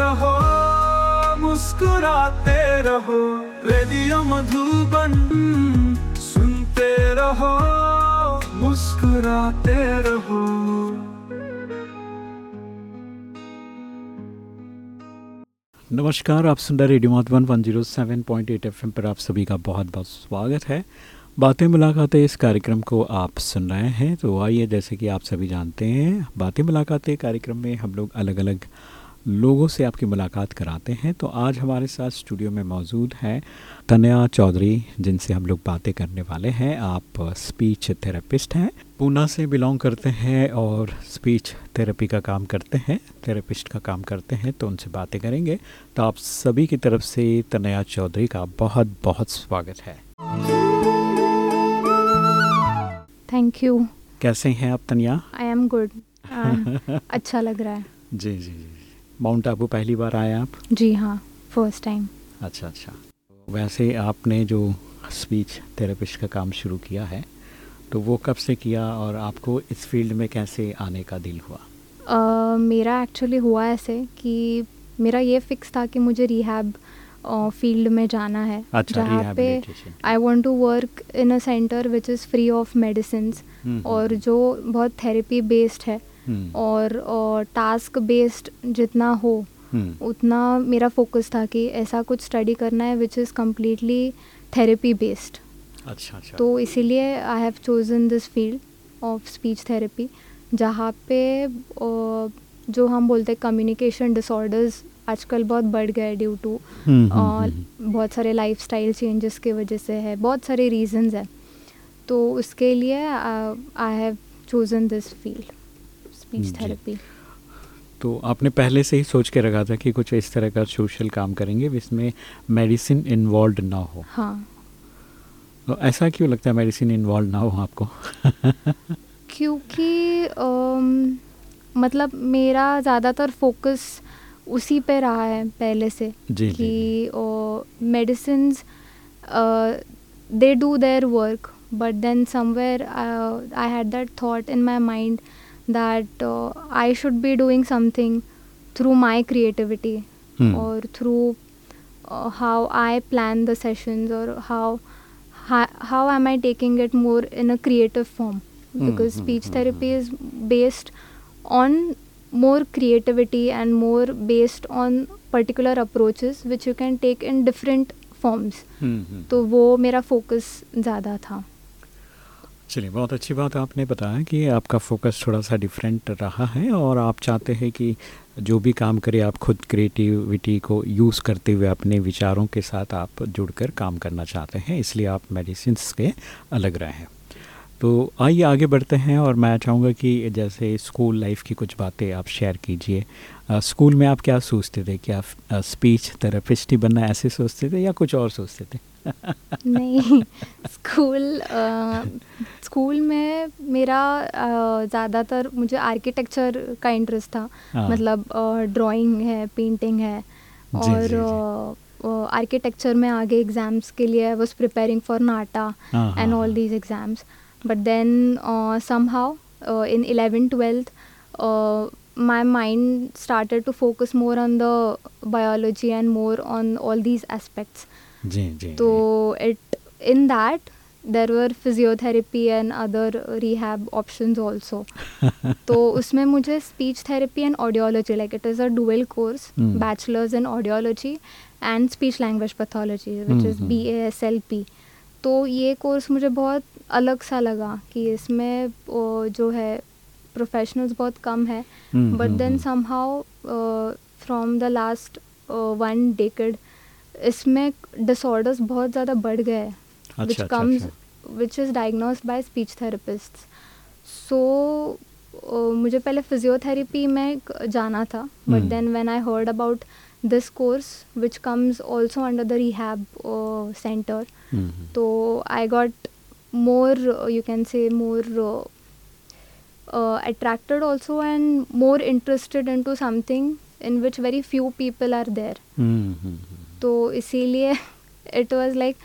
रहो, मुस्कुराते रहो, रेडियो मधुबन सुनते रहो, मुस्कुराते रहो। नमस्कार, आप सुन रहे radio Madhuban one zero seven point eight F पर आप सभी का बहुत बहुत स्वागत है। बातें मुलाकातें इस कार्यक्रम को आप सुन रहे हैं तो आइए जैसे कि आप सभी जानते हैं, बातें मुलाकातें कार्यक्रम में हम लोग अलग अलग लोगों से आपकी मुलाकात कराते हैं। तो आज हमारे साथ स्टूडियो में मौजूद हैं तनया चौधरी जिनसे हम लोग बातें करने वाले हैं। आप स्पीच थेरेपिस्ट हैं पूना से बिलोंग करते हैं और स्पीच थेरेपी का काम करते हैं थेरेपिस्ट का काम करते हैं तो उनसे बातें करेंगे। तो आप सभी की तरफ़ से तनया चौधरी का बहुत बहुत स्वागत है। थैंक यू कैसे हैं आप तनिया? आई एम गुड अच्छा लग रहा है। जी जी जी। माउंट आबू पहली बार आए आप? जी हाँ फ़र्स्ट टाइम अच्छा अच्छा। वैसे आपने जो स्पीच थेरेपिस्ट का काम शुरू किया है तो वो कब से किया और आपको इस फ़ील्ड में कैसे आने का दिल हुआ? uh, मेरा एक्चुअली हुआ ऐसे कि मेरा ये फिक्स था कि मुझे रिहैब फ़ील्ड में जाना है। अच्छा, जहाँ पे I want to work in a centre which is free of medicine और जो बहुत थेरेपी बेस्ड है। हम्म। और, और टास्क बेस्ड जितना हो हम्म। उतना मेरा फोकस था कि ऐसा कुछ स्टडी करना है which is completely therapy based अच्छा अच्छा। तो इसीलिए I have chosen this field of speech therapy जहाँ पे जो हम बोलते हैं कम्युनिकेशन डिसऑर्डर्स आजकल बहुत बढ़ गए ड्यू टू हम्म, हम्म, हम्म। बहुत सारे लाइफ स्टाइल चेंजेस की वजह से है बहुत सारे रीजंस हैं। तो उसके लिए I have chosen this field speech therapy तो आपने पहले से ही सोच के रखा था कि कुछ इस तरह का सोशल काम करेंगे जिसमें मेडिसिन इन्वॉल्व ना हो। हाँ। तो ऐसा क्यों लगता है मेडिसिन इन्वॉल्व ना हो आपको? क्योंकि मतलब मेरा ज़्यादातर फोकस उसी पे रहा है पहले से जी कि medicine they do their work but then somewhere I had that thought in my mind that I should be doing something through my creativity hmm, or through uh, how I plan the sessions or how, how how am I taking it more in a creative form Hmm, because hmm, speech hmm, therapy hmm. is based on more creativity and more based on particular approaches which you can take in different forms hmm, hmm. तो वो मेरा focus ज़्यादा था चलिए, बहुत अच्छी बात आपने बताया कि आपका फोकस थोड़ा सा डिफरेंट रहा है और आप चाहते हैं कि जो भी काम करें आप खुद क्रिएटिविटी को यूज़ करते हुए अपने विचारों के साथ आप जुड़कर काम करना चाहते हैं, इसलिए आप मेडिसिन के अलग रहे हैं। तो आइए आगे बढ़ते हैं और मैं चाहूँगा कि जैसे स्कूल लाइफ की कुछ बातें आप शेयर कीजिए। स्कूल में आप क्या सोचते थे? क्या स्पीच थेरेपिस्ट ही बनना ऐसे सोचते थे या कुछ और सोचते थे? नहीं स्कूल स्कूल में मेरा ज़्यादातर मुझे आर्किटेक्चर का इंटरेस्ट था हाँ। मतलब ड्राइंग है पेंटिंग है जी, जी, और आर्किटेक्चर में आगे एग्ज़ाम्स के लिए I was preparing for NATA and all. These exams but then uh, in 11th 12th uh, my mind started to focus more on the biology and more on all these aspects तो it in that there were physiotherapy and other rehab option also तो उसमें मुझे speech therapy and audiology like it is a dual course bachelors in audiology and speech language pathology which is B A S L P तो ये course मुझे बहुत अलग सा लगा कि इसमें जो है प्रोफेशनल्स बहुत कम है but then somehow from the last one decade इसमें डिसऑर्डर्स बहुत ज़्यादा बढ़ गए अच्छा, which comes. Which is diagnosed by speech therapist so मुझे पहले फिजियोथेरेपी में जाना था but then when I heard about this course which comes also under the rehab centre so I got more you can say more attracted also and more interested into something in which very few people are there. तो इसीलिए it was like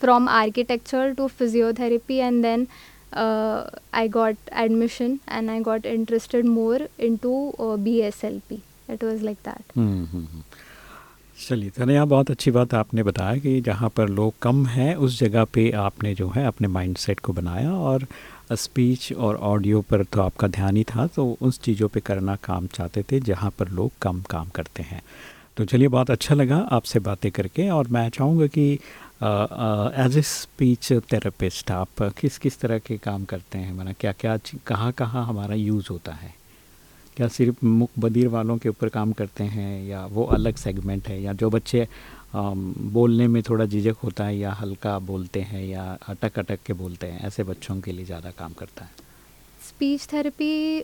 from architecture to physiotherapy and then uh, I got admission and I got interested more into uh, BSLP. It was like that. चलिए तनया बहुत अच्छी बात आपने बताया कि जहाँ पर लोग कम हैं उस जगह पे आपने जो है अपने माइंडसेट को बनाया और स्पीच और ऑडियो पर तो आपका ध्यान ही था तो उस चीज़ों पे करना काम चाहते थे जहाँ पर लोग कम काम करते हैं तो चलिए बहुत अच्छा लगा आपसे बातें करके और मैं चाहूँगा कि एज ए स्पीच थेरेपिस्ट आप किस किस तरह के काम करते हैं? मतलब क्या क्या कहाँ कहाँ हमारा यूज़ होता है? क्या सिर्फ़ मुख बधिर वालों के ऊपर काम करते हैं या वो अलग सेगमेंट है? या जो बच्चे आ, बोलने में थोड़ा झिझक होता है या हल्का बोलते हैं या अटक अटक के बोलते हैं ऐसे बच्चों के लिए ज़्यादा काम करता है? स्पीच थेरेपी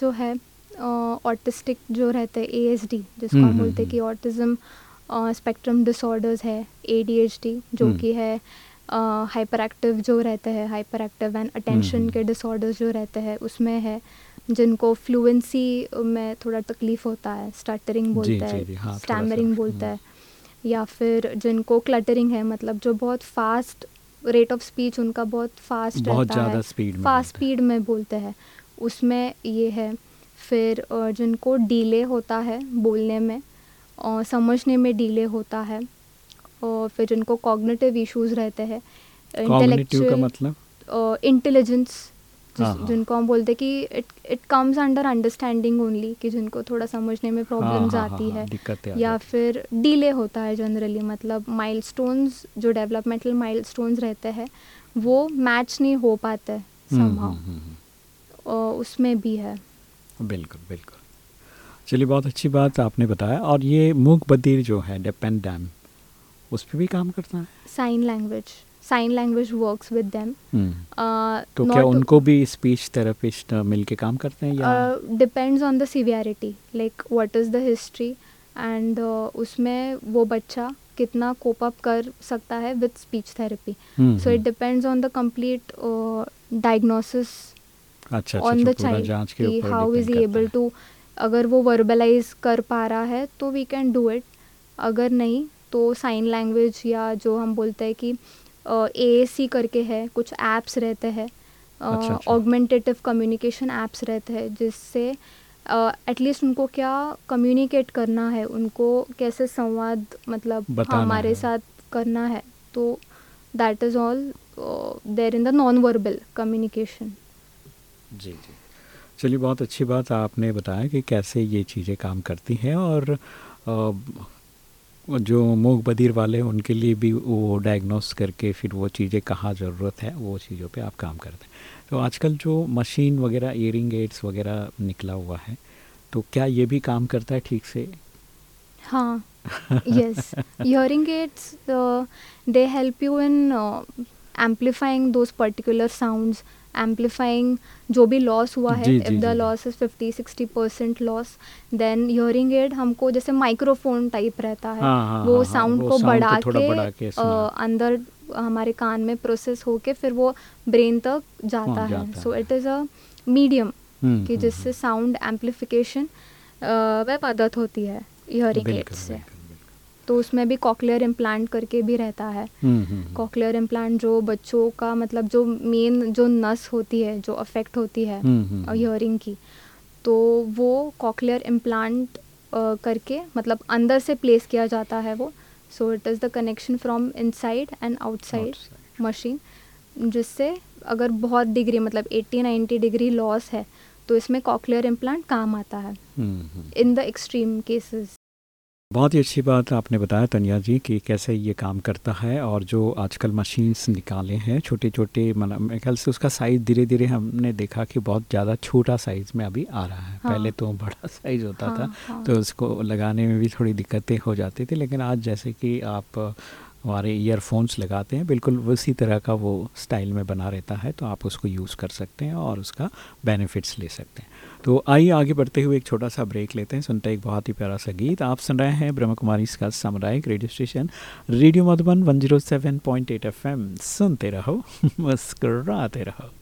जो है ऑटिस्टिक जो रहते हैं ए जिसको हम हम्म, बोलते हैं हम्म, कि ऑटिज़म स्पेक्ट्रम डिसऑर्डर्स है ए जो हम्म। कि है हाइपर एक्टिव जो रहते हैं हाइपर एक्टिव एंड अटेंशन के डिसऑर्डर्स जो रहते हैं उसमें है जिनको फ्लुएंसी में थोड़ा तकलीफ़ होता है स्टार्टरिंग बोलता है स्टैमरिंग हाँ, बोलता हम्म। है या फिर जिनको क्लटरिंग है मतलब जो बहुत फास्ट रेट ऑफ़ स्पीच उनका बहुत फास्ट बहुत रहता है स्पीड फास्ट स्पीड में बोलते हैं उसमें ये है फिर जिनको डीले होता है बोलने में और समझने में डिले होता है और फिर जिनको कॉग्निटिव इश्यूज़ रहते हैं इंटेलेक्चुअल मतलब? इंटेलिजेंस हाँ, हाँ। जिनको हम बोलते हैं कि it it comes under understanding only कि जिनको थोड़ा समझने में प्रॉब्लम्स हाँ, आती है या फिर डिले होता है जनरली मतलब माइलस्टोन्स जो डेवलपमेंटल माइलस्टोन्स रहते हैं वो मैच नहीं हो पाते समहाउ हम्म, हम्म, हम्म, उसमें भी है। बिल्कुल बिल्कुल। चलिए बहुत अच्छी बात आपने बताया और ये मूक बदिर जो है डेपेंड डैम उस पर भी काम करता है? Sign language sign language works with them तो क्या उनको भी स्पीच थेरेपिस्ट मिल के काम करते हैं या depends on the severity like what is the history and उसमें वो बच्चा कितना कोप अप कर सकता है with speech therapy so it depends on the complete diagnosis on the child how is he. Able to अगर वो वर्बलाइज कर पा रहा है तो वी कैन डू इट अगर नहीं तो साइन लैंग्वेज या जो हम बोलते हैं कि ए सी करके है कुछ ऐप्स रहते हैं ऑगमेंटेटिव कम्युनिकेशन ऐप्स रहते हैं जिससे एटलीस्ट uh, उनको क्या कम्युनिकेट करना है उनको कैसे संवाद मतलब हमारे साथ करना है तो that is all there in the non verbal communication जी जी। चलिए बहुत अच्छी बात आपने बताया कि कैसे ये चीज़ें काम करती हैं और जो मूक बधिर वाले उनके लिए भी वो डायग्नोस करके फिर वो चीज़ें कहाँ ज़रूरत है वो चीज़ों पे आप काम करते हैं। तो आजकल जो मशीन वगैरह इयरिंग एड्स वगैरह निकला हुआ है तो क्या ये भी काम करता है ठीक से? हाँ yes hearing aids they help you in amplifying those particular sounds amplifying जो भी लॉस हुआ है if the loss is fifty sixty percent loss then hearing aid हमको जैसे माइक्रोफोन टाइप रहता है हाँ, हाँ, वो साउंड हाँ, को बढ़ा के, बढ़ा के अंदर हमारे कान में प्रोसेस होके फिर वो ब्रेन तक जाता है so it is a medium कि जिससे साउंड एम्पलीफिकेशन वह मदद होती है हियरिंग एड से। तो उसमें भी कॉकलियर इम्प्लांट करके भी रहता है। Cochlear hmm, implant hmm, hmm. जो बच्चों का मतलब जो मेन जो नस होती है जो अफेक्ट होती है हियरिंग की तो वो कॉकलियर इम्प्लांट करके मतलब अंदर से प्लेस किया जाता है वो। So it is the connection from inside and outside machine जिससे अगर बहुत डिग्री मतलब 80 90 डिग्री लॉस है तो इसमें कॉकलियर इम्प्लांट काम आता है। इन द एक्सट्रीम केसेस बहुत ही अच्छी बात आपने बताया तनिया जी कि कैसे ये काम करता है और जो आजकल मशीन्स निकाले हैं छोटे छोटे मतलब मेरे ख्याल से उसका साइज़ धीरे धीरे हमने देखा कि बहुत ज़्यादा छोटा साइज़ में अभी आ रहा है हाँ। पहले तो बड़ा साइज़ होता हाँ, था हाँ। तो उसको लगाने में भी थोड़ी दिक्कतें हो जाती थी लेकिन आज जैसे कि आप हमारे ईयरफोन्स लगाते हैं बिल्कुल उसी तरह का वो स्टाइल में बना रहता है तो आप उसको यूज़ कर सकते हैं और उसका बेनिफिट्स ले सकते हैं तो आइए आगे बढ़ते हुए एक छोटा सा ब्रेक लेते हैं, सुनते हैं एक बहुत ही प्यारा सा गीत। आप सुन रहे हैं ब्रह्म कुमारी इसका सामुदायिक radio station, radio Madhuban 107.8 FM. सुनते रहो, मुस्कराते रहो।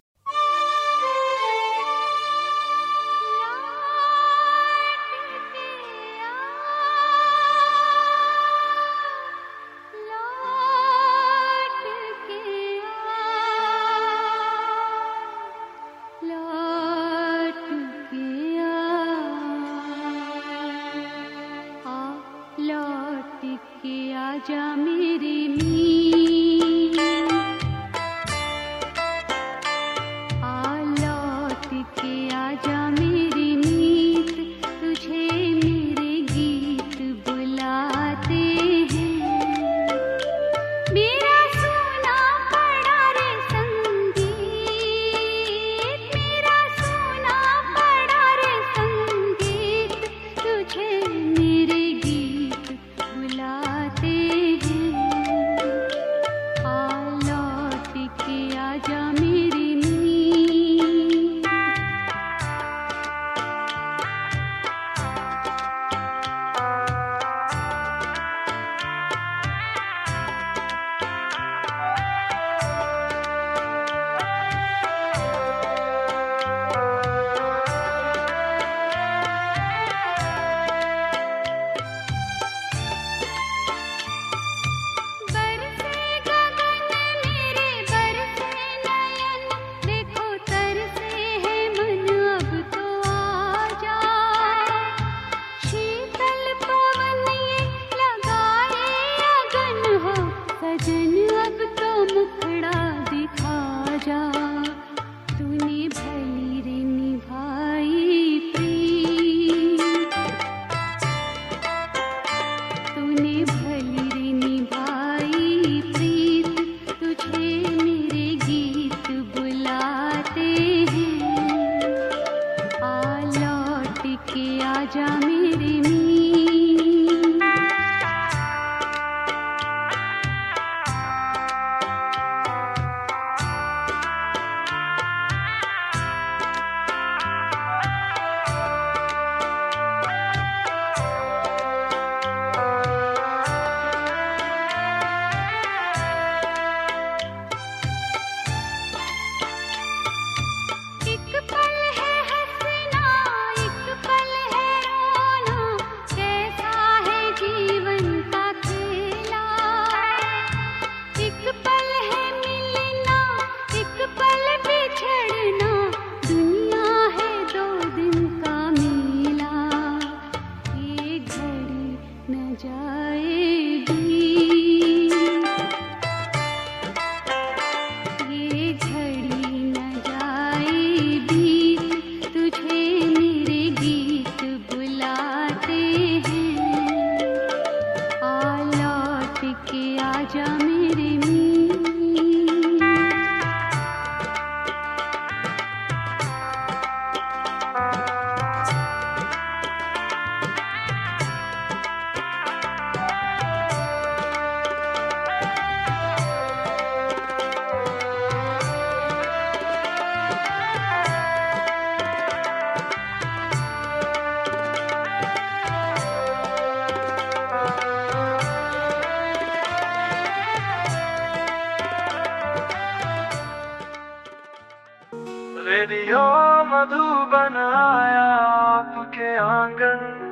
मधुबन आया आपके आँगन।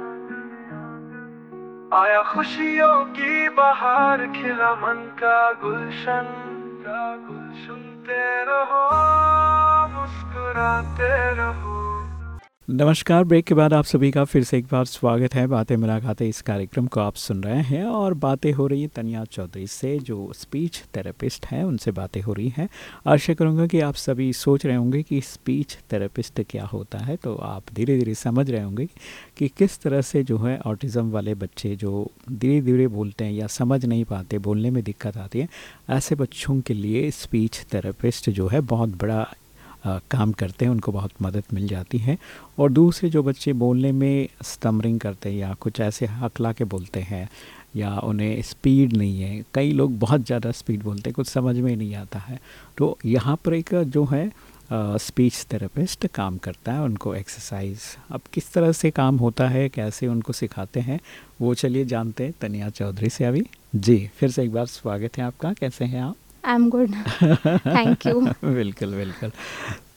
आया खुशियों की बाहर, खिला मन का गुलशन। का गुल सुनते रहो, मुस्कुराते रहो। नमस्कार, ब्रेक के बाद आप सभी का फिर से एक बार स्वागत है बातें मुलाकातें इस कार्यक्रम को आप सुन रहे हैं और बातें हो रही है तनिया चौधरी से, जो स्पीच थेरेपिस्ट हैं, उनसे बातें हो रही हैं। आशा करूँगा कि आप सभी सोच रहे होंगे कि स्पीच थेरेपिस्ट क्या होता है तो आप धीरे धीरे समझ रहे होंगे कि किस तरह से जो है ऑटिज़म वाले बच्चे जो धीरे धीरे बोलते हैं या समझ नहीं पाते, बोलने में दिक्कत आती है, ऐसे बच्चों के लिए स्पीच थेरेपिस्ट जो है बहुत बड़ा आ, काम करते हैं उनको बहुत मदद मिल जाती है। और दूसरे जो बच्चे बोलने में स्टमरिंग करते हैं या कुछ ऐसे हकला के बोलते हैं या उन्हें स्पीड नहीं है कई लोग बहुत ज़्यादा स्पीड बोलते हैं कुछ समझ में नहीं आता है। तो यहाँ पर एक जो है स्पीच थेरेपिस्ट काम करता है उनको एक्सरसाइज अब किस तरह से काम होता है कैसे उनको सिखाते हैं वो चलिए जानते हैं। तनिया चौधरी से अभी। जी फिर से एक बार स्वागत है आपका। कैसे हैं आप? I am good thank you बिल्कुल बिल्कुल।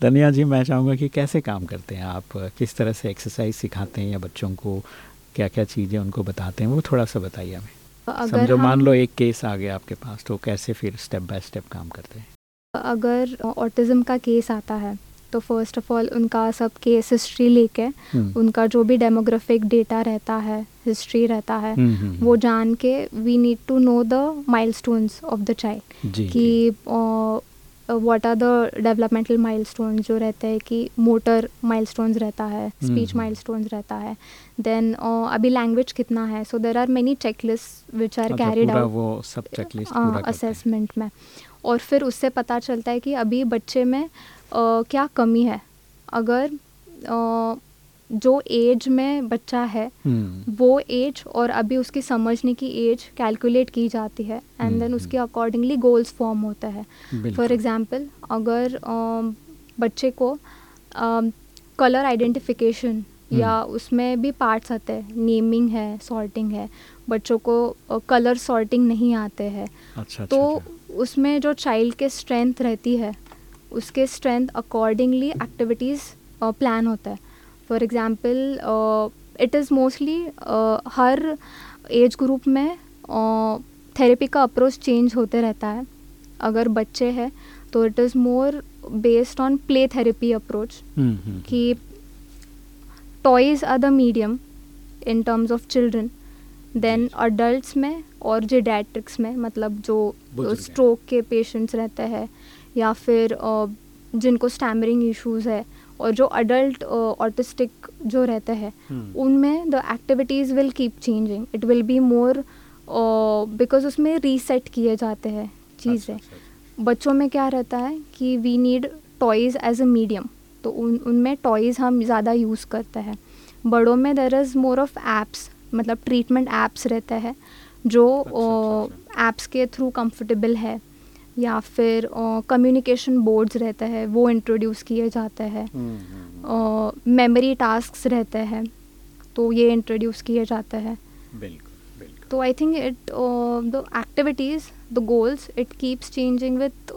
धनिया जी मैं चाहूँगा कि कैसे काम करते हैं आप? किस तरह से एक्सरसाइज सिखाते हैं या बच्चों को क्या क्या चीज़ें उनको बताते हैं? वो थोड़ा सा बताइए हमें। समझो मान लो एक केस आ गया आपके पास तो कैसे फिर स्टेप बाय स्टेप काम करते हैं? अगर ऑटिज़म का केस आता है तो फ़र्स्ट ऑफ़ ऑल उनका सब केस हिस्ट्री लेके हम्म। उनका जो भी डेमोग्राफिक डेटा रहता है हिस्ट्री रहता है हम्म, हम्म, वो जान के we need to know the milestones of the child कि what are the developmental milestones जो रहते हैं कि मोटर माइलस्टोन्स रहता है स्पीच माइलस्टोन्स रहता है। देन uh, अभी लैंग्वेज कितना है? So there are many checklist which are carried out assessment में। और फिर उससे पता चलता है कि अभी बच्चे में आ, क्या कमी है। अगर आ, जो एज में बच्चा है हम्म। वो एज और अभी उसकी समझने की एज कैलकुलेट की जाती है एंड देन हम्म, उसके अकॉर्डिंगली गोल्स फॉर्म होता है। फॉर एग्जांपल अगर आ, बच्चे को कलर आइडेंटिफिकेशन Hmm. या उसमें भी पार्ट्स आते हैं नेमिंग है सॉर्टिंग है बच्चों को कलर सॉर्टिंग नहीं आते हैं अच्छा, तो अच्छा, उसमें जो चाइल्ड के स्ट्रेंथ रहती है उसके स्ट्रेंथ अकॉर्डिंगली एक्टिविटीज़ प्लान होता है। For example it is mostly her age group में थेरेपी का अप्रोच चेंज होते रहता है। अगर बच्चे हैं तो it is more based on play therapy approach कि toys are the medium in terms of children then adult में और जेडेट्रिक्स में मतलब जो स्ट्रोक के पेशेंट्स रहते हैं या फिर जिनको स्टैमरिंग इश्यूज़ है और जो अडल्ट ऑटिस्टिक जो रहते हैं हम्म। उनमें the activities will keep changing it will be more because उसमें रीसेट किए जाते हैं चीज़ें। अच्छा, अच्छा, अच्छा। बच्चों में क्या रहता है कि we need toys as a medium तो उन उनमें टॉयज़ हम ज़्यादा यूज़ करते हैं। बड़ों में there is more of apps मतलब ट्रीटमेंट ऐप्स रहते हैं जो ऐप्स अच्छा, अच्छा। के थ्रू कंफर्टेबल है या फिर कम्युनिकेशन बोर्ड्स रहते हैं वो इंट्रोड्यूस किए जाते हैं। मेमोरी टास्क रहते हैं तो ये इंट्रोड्यूस किए जाते हैं। तो I think it the activities the goals it keeps changing with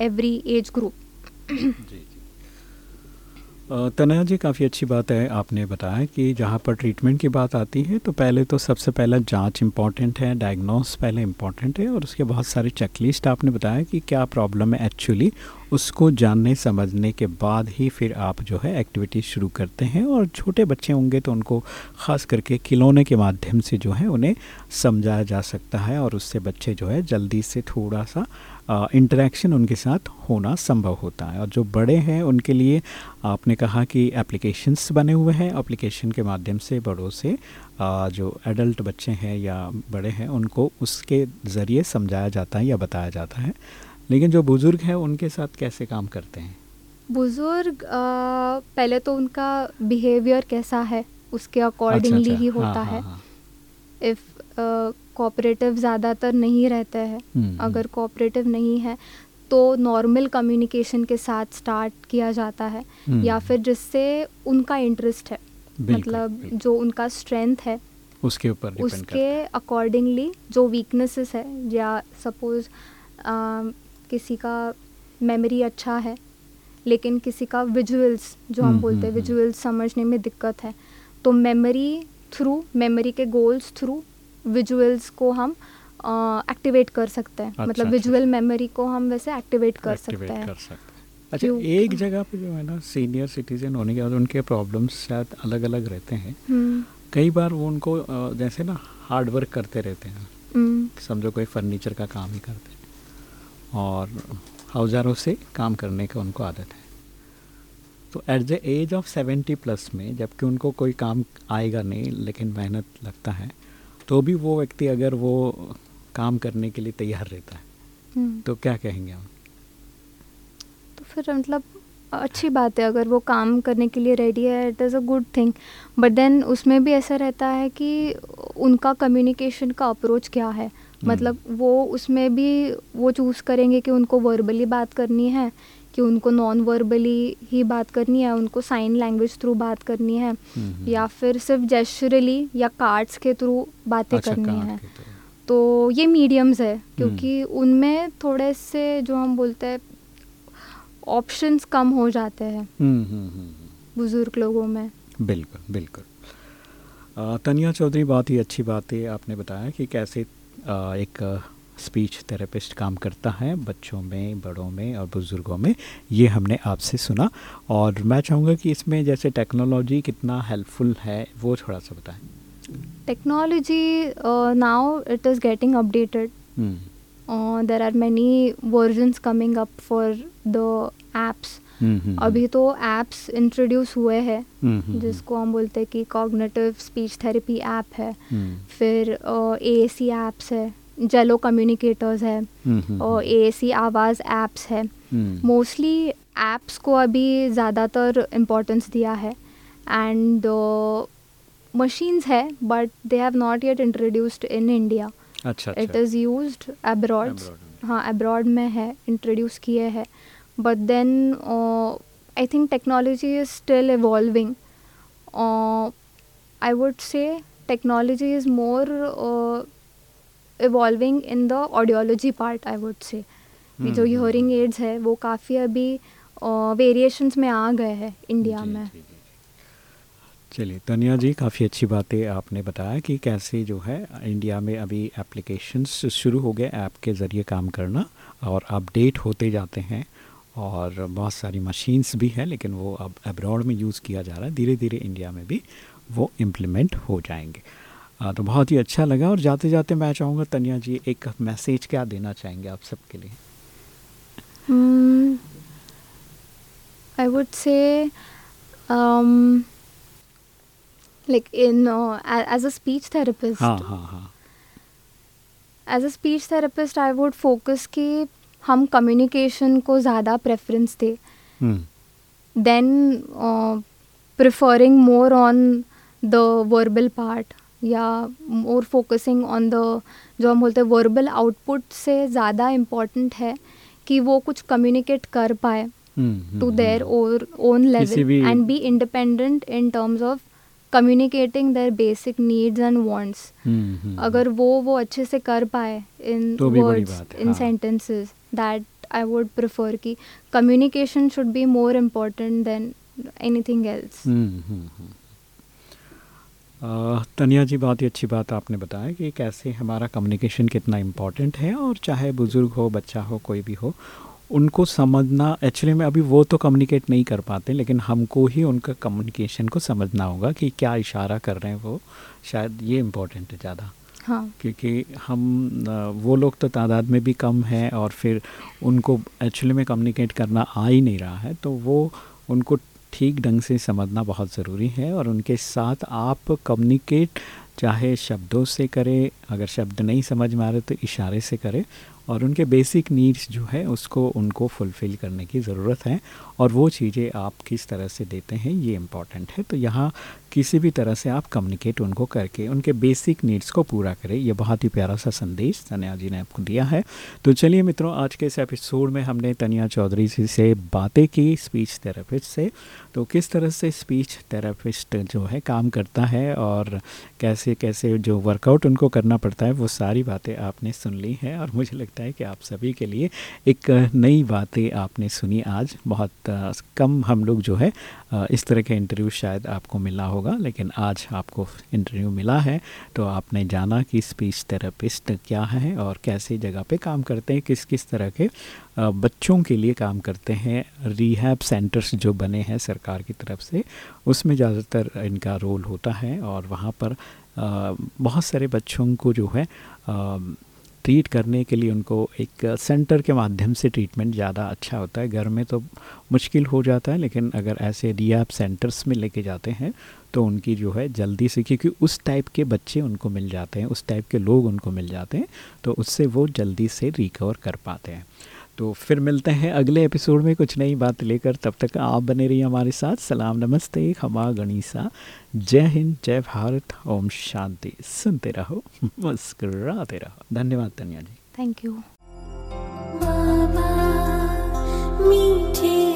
every age group Tanaya जी, काफ़ी अच्छी बात है। आपने बताया कि जहाँ पर ट्रीटमेंट की बात आती है तो पहले तो सबसे पहला जाँच इंपॉर्टेंट है डायग्नोस पहले इंपॉर्टेंट है और उसके बहुत सारे चेकलिस्ट आपने बताया कि क्या प्रॉब्लम है एक्चुअली उसको जानने, समझने के बाद ही फिर आप जो है एक्टिविटी शुरू करते हैं और छोटे बच्चे होंगे तो उनको ख़ास करके खिलौने के माध्यम से जो है उन्हें समझाया जा सकता है और उससे बच्चे जो है जल्दी से थोड़ा सा इंटरेक्शन उनके साथ होना संभव होता है। और जो बड़े हैं उनके लिए आपने कहा कि एप्लीकेशंस बने हुए हैं। एप्लीकेशन के माध्यम से बड़ों से आ, जो एडल्ट बच्चे हैं या बड़े हैं उनको उसके ज़रिए समझाया जाता है या बताया जाता है। लेकिन जो बुज़ुर्ग हैं उनके साथ कैसे काम करते हैं? बुज़ुर्ग पहले तो उनका बिहेवियर कैसा है उसके अकॉर्डिंगली अच्छा, अच्छा, ही होता हाँ, है इफ़ हाँ, कोऑपरेटिव ज़्यादातर नहीं रहते हैं हम्म, हम्म। अगर कोऑपरेटिव नहीं है तो नॉर्मल कम्युनिकेशन के साथ स्टार्ट किया जाता है हम्म। या फिर जिससे उनका इंटरेस्ट है मतलब जो उनका स्ट्रेंथ है उसके ऊपर उसके अकॉर्डिंगली जो वीकनेसेस है या सपोज़ किसी का मेमोरी अच्छा है लेकिन किसी का विजुअल्स जो हम बोलते हैं विजुअल्स समझने में दिक्कत है तो मेमोरी थ्रू मेमोरी के गोल्स थ्रू विजुअल्स को हम एक्टिवेट कर सकते हैं। अच्छा, मतलब विजुअल अच्छा। मेमोरी को हम वैसे एक्टिवेट कर सकते हैं। अच्छा एक जगह पे जो है ना सीनियर सिटीजन होने के बाद उनके प्रॉब्लम्स शायद अलग अलग रहते हैं। हम्म। कई बार वो उनको जैसे ना हार्ड वर्क करते रहते हैं। हम्म। समझो कोई फर्नीचर का काम ही करते हैं। और औजारों से काम करने का उनको आदत है। तो at the age of seventy plus में जबकि उनको कोई काम आएगा नहीं लेकिन मेहनत लगता है तो भी वो व्यक्ति अगर वो काम करने के लिए तैयार रहता है हम्म। तो क्या कहेंगे हम तो फिर मतलब अच्छी बात है अगर वो काम करने के लिए रेडी है it is a good thing but then उसमें भी ऐसा रहता है कि उनका कम्युनिकेशन का अप्रोच क्या है हम्म। मतलब वो उसमें भी वो चूज़ करेंगे कि उनको वर्बली बात करनी है कि उनको नॉन वर्बली ही बात करनी है उनको साइन लैंग्वेज थ्रू बात करनी है हम्म, या फिर सिर्फ़ जेस्चरली या कार्ड्स के थ्रू बातें अच्छा, करनी है तो। ये मीडियम्स है हम्म। क्योंकि उनमें थोड़े से जो हम बोलते हैं ऑप्शंस कम हो जाते हैं हम्म, हम्म, हम्म, हम्म। बुज़ुर्ग लोगों में बिल्कुल बिल्कुल तनिया चौधरी बहुत ही अच्छी बात है आपने बताया कि कैसे एक स्पीच थेरेपिस्ट काम करता है बच्चों में बड़ों में और बुज़ुर्गों में ये हमने आपसे सुना। और मैं चाहूँगा कि इसमें जैसे टेक्नोलॉजी कितना हेल्पफुल है वो थोड़ा सा बताएँ। technology uh, now it is getting updated. Hmm, uh, there are many versions coming up for the apps. हम्म, हम्म, अभी तो एप्स इंट्रोड्यूस हुए हैं हम्म, हम्म, जिसको हम बोलते हैं कि कॉग्निटिव स्पीच थेरेपी ऐप है। हम्म, फिर ए सी एप्स है। जेलो कम्युनिकेटर्स है हम्म, हम्म, और ए सी आवाज़ एप्स है। हम्म, मोस्टली एप्स को अभी ज़्यादातर इम्पोर्टेंस दिया है। एंड मशीन्स है but they have not yet introduced in India अच्छा इट इज़ यूज़ एब्रॉड हाँ। एब्रॉड में है इंट्रोड्यूस किए हैं। But then I think technology is still evolving I would say technology is more evolving in the audiology part I would say जो हम्म, हम्म, hearing aids है वो काफ़ी अभी वेरिएशंस में आ गए हैं इंडिया जी, में। जी, जी। चलिए तनिया जी काफ़ी अच्छी बातें आपने बताया कि कैसे जो है इंडिया में अभी एप्लीकेशंस शुरू हो गए ऐप के ज़रिए काम करना और अपडेट होते जाते हैं और बहुत सारी मशीन्स भी हैं लेकिन वो अब अब्रॉड में यूज़ किया जा रहा है। धीरे धीरे इंडिया में भी वो इम्प्लीमेंट हो जाएँगे। आ, तो बहुत ही अच्छा लगा और जाते जाते मैं चाहूँगा तनिया जी एक मैसेज क्या देना चाहेंगे आप सबके लिए? I would say like in uh, a- as a speech therapist हाँ हाँ हाँ। As a speech therapist I would focus कि हम कम्युनिकेशन को ज़्यादा प्रेफरेंस दें। Than preferring more on the verbal part या मोर फोकसिंग ऑन द जो हम बोलते हैं वर्बल आउटपुट से ज़्यादा इंपॉर्टेंट है कि वो कुछ कम्युनिकेट कर पाए to their. Own level and be independent in terms of communicating their basic needs and wants अगर वो वो अच्छे से कर पाए in words in. Sentences that I would prefer कि communication should be more important than anything else Tania ji बहुत ही अच्छी बात आपने बताया कि कैसे हमारा कम्युनिकेशन कितना इम्पोर्टेंट है और चाहे बुज़ुर्ग हो बच्चा हो कोई भी हो उनको समझना एक्चुअली में अभी वो तो कम्युनिकेट नहीं कर पाते लेकिन हमको ही उनका कम्युनिकेशन को समझना होगा कि क्या इशारा कर रहे हैं वो। शायद ये इम्पोर्टेंट है ज़्यादा। हाँ। क्योंकि हम वो लोग तो तादाद में भी कम हैं और फिर उनको एक्चुअली में कम्युनिकेट करना आ ही नहीं रहा है तो वो उनको ठीक ढंग से समझना बहुत ज़रूरी है और उनके साथ आप कम्युनिकेट चाहे शब्दों से करें, अगर शब्द नहीं समझ में आ रहे तो इशारे से करें। और उनके बेसिक नीड्स जो है, उसको, उनको फुलफ़िल करने की ज़रूरत है। और वो चीज़ें आप किस तरह से देते हैं, ये इंपॉर्टेंट है। तो यहाँ किसी भी तरह से आप कम्युनिकेट उनको करके, उनके बेसिक नीड्स को पूरा करें। ये बहुत ही प्यारा सा संदेश तनिया जी ने आपको दिया है। तो चलिए मित्रों, आज के इस एपिसोड में हमने तनिया चौधरी जी से बातें की स्पीच थेरेपिस्ट से। तो किस तरह से स्पीच थेरेपिस्ट जो है, काम करता है और कैसे कैसे जो वर्कआउट उनको करना पड़ता है, वो सारी बातें आपने सुन ली हैं और मुझे लगता है कि आप सभी के लिए एक नई बातें आपने सुनी आज। बहुत कम हम लोग जो है इस तरह के इंटरव्यू शायद आपको मिला होगा, लेकिन आज आपको इंटरव्यू मिला है। तो आपने जाना कि स्पीच थेरेपिस्ट क्या है और कैसे जगह पे काम करते हैं, किस किस तरह के बच्चों के लिए काम करते हैं रिहैब सेंटर्स जो बने हैं सरकार की तरफ़ से, उसमें ज़्यादातर इनका रोल होता है और वहाँ पर बहुत सारे बच्चों को जो है ट्रीट करने के लिए उनको एक सेंटर के माध्यम से ट्रीटमेंट ज़्यादा अच्छा होता है। घर में तो मुश्किल हो जाता है, लेकिन अगर ऐसे रियाप सेंटर्स में लेके जाते हैं तो उनकी जो है जल्दी से, क्योंकि उस टाइप के बच्चे उनको मिल जाते हैं, उस टाइप के लोग उनको मिल जाते हैं तो उससे वो जल्दी से रिकवर कर पाते हैं। तो फिर मिलते हैं अगले एपिसोड में। कुछ नई बात लेकर तब तक आप बने रहिए हमारे साथ। सलाम, नमस्ते, खमा गणिसा। जय हिंद, जय भारत। ओम शांति। सुनते रहो, मुस्कुराते रहो। धन्यवाद तनिया जी। थैंक यू मीठे